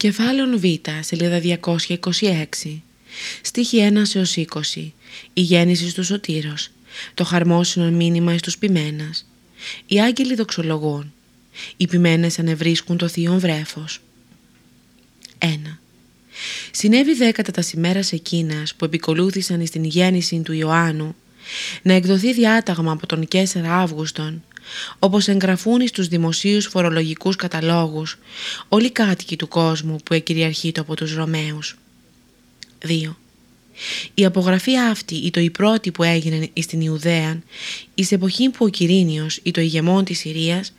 Κεφάλαιο Β, σελίδα 226. Στίχη 1 έως 20. Η γέννηση του Σωτήρος. Το χαρμόσυνο μήνυμα εις τους ποιμένας. Οι άγγελοι δοξολογούν. Οι ποιμένες ανεβρίσκουν το θείον βρέφος. 1. Συνέβη δε κατά τα σημέρας εκείνας που επικολούθησαν στην γέννηση του Ιωάννου να εκδοθεί διάταγμα από τον Κέσσερα Αύγουστον όπως εγγραφούν στους δημοσίους φορολογικούς καταλόγους όλοι οι κάτοικοι του κόσμου που εκυριαρχείται από τους Ρωμαίους. 2. Η απογραφή αυτή ή το η πρώτη που έγινε στην Ιουδαία εις εποχή που ο Κυρίνιος ή το ηγεμόν της Συρίας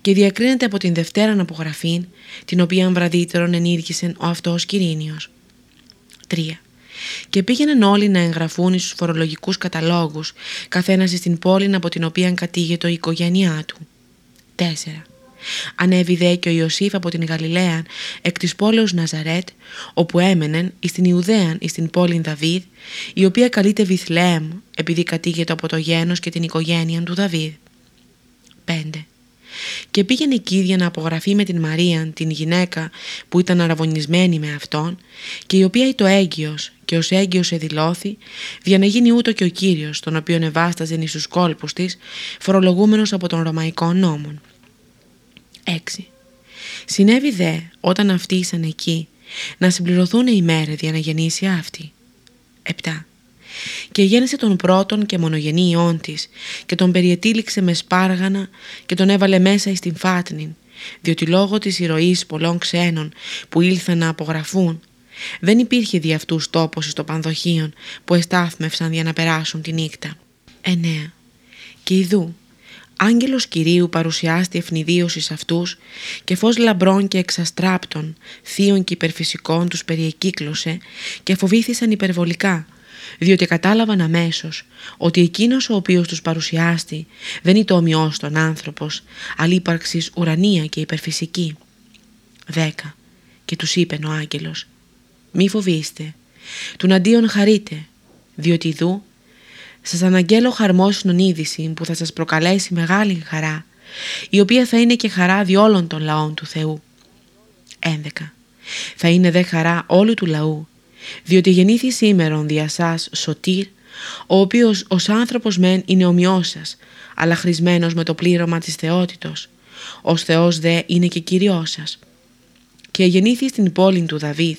και διακρίνεται από την δευτέραν απογραφή την οποία βραδύτερον ενήργησε ο αυτός Κυρίνιος. 3 και πήγαιναν όλοι να εγγραφούν στους φορολογικούς καταλόγους, καθένας στην πόλη από την οποία κατήγεται η οικογένειά του. 4. Ανέβη δε και ο Ιωσήφ από την Γαλιλαία εκ της πόλεως Ναζαρέτ, όπου έμενεν εις την Ιουδαίαν εις την πόλη Δαβίδ, η οποία καλείται Βιθλέμ, επειδή κατήγεται από το γένος και την οικογένεια του Δαβίδ. 5 και πήγαινε εκεί για να απογραφεί με την Μαρία, την γυναίκα που ήταν αραβωνισμένη με αυτόν και η οποία το έγκυος και ως έγκυος εδηλώθη για να γίνει ούτω και ο Κύριος τον οποίον ευάσταζε εις τους κόλπους της φορολογούμενος από τον Ρωμαϊκό νόμον. 6. Συνέβη δε όταν αυτοί ήσαν εκεί να συμπληρωθούν οι μέρες για να γεννήσει αυτή. 7 και γέννησε τον πρώτον και μονογενή ιόν της και τον περιετήληξε με σπάργανα και τον έβαλε μέσα εις την φάτνην διότι λόγω της ηρωής πολλών ξένων που ήλθαν να απογραφούν δεν υπήρχε δι' αυτούς τόπος στο πανδοχείον που εστάθμευσαν για να περάσουν τη νύχτα. 9. Και ειδού, άγγελος Κυρίου παρουσιάστη ευνηδίωσης σε αυτούς και φως λαμπρών και εξαστράπτων, θείων και υπερφυσικών τους περιεκύκλωσε και φοβήθησαν υπερβολικά διότι κατάλαβαν αμέσως ότι εκείνος ο οποίος τους παρουσιάστη δεν είναι το ομοιός των άνθρωπος, αλλά ύπαρξης ουρανία και υπερφυσική. 10. Και τους είπε ο άγγελος «Μη φοβήστε, του αντίον χαρείτε, διότι δού σας αναγγέλω χαρμόσυνον είδηση που θα σας προκαλέσει μεγάλη χαρά, η οποία θα είναι και χαρά διόλων των λαών του Θεού. 11. Θα είναι δε χαρά όλου του λαού, διότι γεννήθη σήμερον δια σας σωτήρ, ο οποίος ως άνθρωπος μεν είναι ομοιός σας, αλλά χρησμένος με το πλήρωμα της θεότητος, ως Θεός δε είναι και Κυριός σας. Και γεννήθη στην πόλη του Δαβίδ,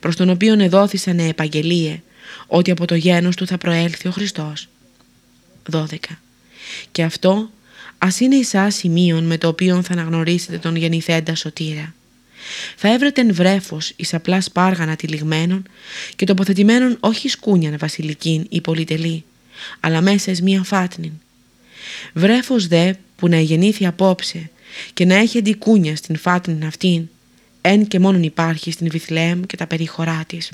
προς τον οποίον εδόθησαν επαγγελίε, ότι από το γένος του θα προέλθει ο Χριστός. 12. Και αυτό ας είναι εσάς σημείων με το οποίο θα αναγνωρίσετε τον γεννηθέντα σωτήρα θα έβρετεν βρέφος εις απλά σπάργανα τυλιγμένων και τοποθετημένων όχι σκούνιαν βασιλικήν ή πολυτελή, αλλά μέσα εις μία φάτνην. Βρέφος δε που να γεννήθη απόψε και να έχει αντικούνια στην φάτνην αυτήν, εν και μόνον υπάρχει στην Βιθλέμ και τα περιχωρά της.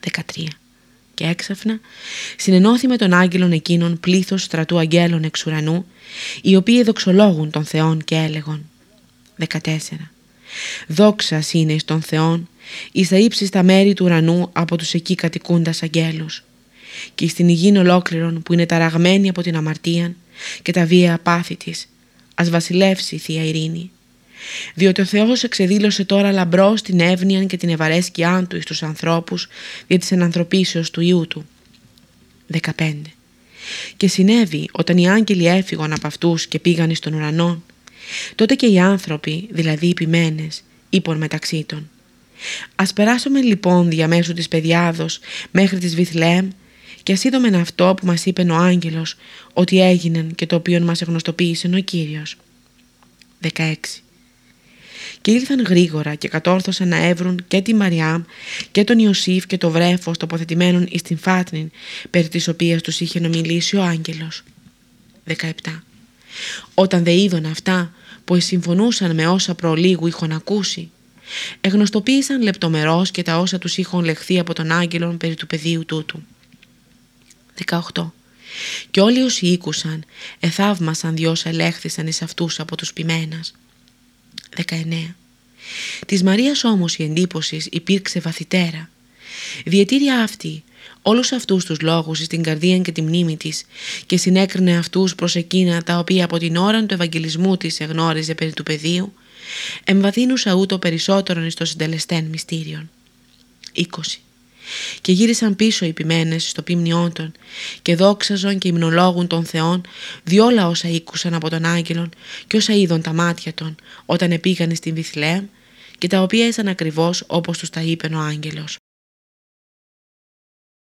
13. Και έξαφνα συνενώθη με τον άγγελον εκείνον πλήθος στρατού αγγέλων εξ ουρανού, οι οποίοι δοξολόγουν τον Θεόν και έλεγον. 14. Δόξας είναι εις τον Θεόν, εις τα ύψιστα μέρη του ουρανού από τους εκεί κατοικούντας αγγέλους και στην υγιήν ολόκληρον που είναι ταραγμένη από την αμαρτία και τα βία πάθη της, ας βασιλεύσει η Θεία Ειρήνη. Διότι ο Θεός εξεδήλωσε τώρα λαμπρός την εύνοια και την ευαρέσκειά του εις τους ανθρώπους για της ενανθρωπίσεως του Ιού του. 15. Και συνέβη όταν οι άγγελοι έφυγαν από αυτούς και πήγαν εις τον ουρανό τότε και οι άνθρωποι, δηλαδή οι ποιμένες, είπαν μεταξύ των. Ας περάσουμε λοιπόν διαμέσου της παιδιάδος μέχρι της Βιθλέμ και ας είδομεν αυτό που μας είπε ο άγγελος ότι έγινε και το οποίο μας εγνωστοποίησε ο Κύριος. 16. Και ήλθαν γρήγορα και κατόρθωσαν να έβρουν και τη Μαριάμ και τον Ιωσήφ και το βρέφος τοποθετημένον εις την Φάτνην περί της οποίας τους είχε νομιλήσει ο άγγελος. 17. Όταν δε είδαν αυτά που συμφωνούσαν με όσα προλίγου είχαν ακούσει, εγνωστοποίησαν λεπτομερώς και τα όσα τους είχαν λεχθεί από τον άγγελον περί του πεδίου τούτου. 18. Και όλοι όσοι ήκουσαν εθαύμασαν διόσα ελέγχθησαν εις αυτούς από τους ποιμένας. 19. Της Μαρίας όμως η εντύπωσης υπήρξε βαθυτέρα. Διετήρια αυτή όλους αυτούς τους λόγους στην καρδία και τη μνήμη της και συνέκρινε αυτούς προς εκείνα τα οποία από την ώρα του Ευαγγελισμού της εγνώριζε περί του πεδίου εμβαθύνουσα ούτω περισσότερον εις το συντελεστέν μυστήριον. 20. Και γύρισαν πίσω οι ποιμένες στο ποιμνιότον και δόξαζον και υμνολόγουν των Θεών διόλα όσα ήκουσαν από τον άγγελον και όσα είδον τα μάτια των όταν επήγαν στην Βιθλέμ και τα οποία ήσαν ακριβώς όπως τους τα είπε ο άγγελος.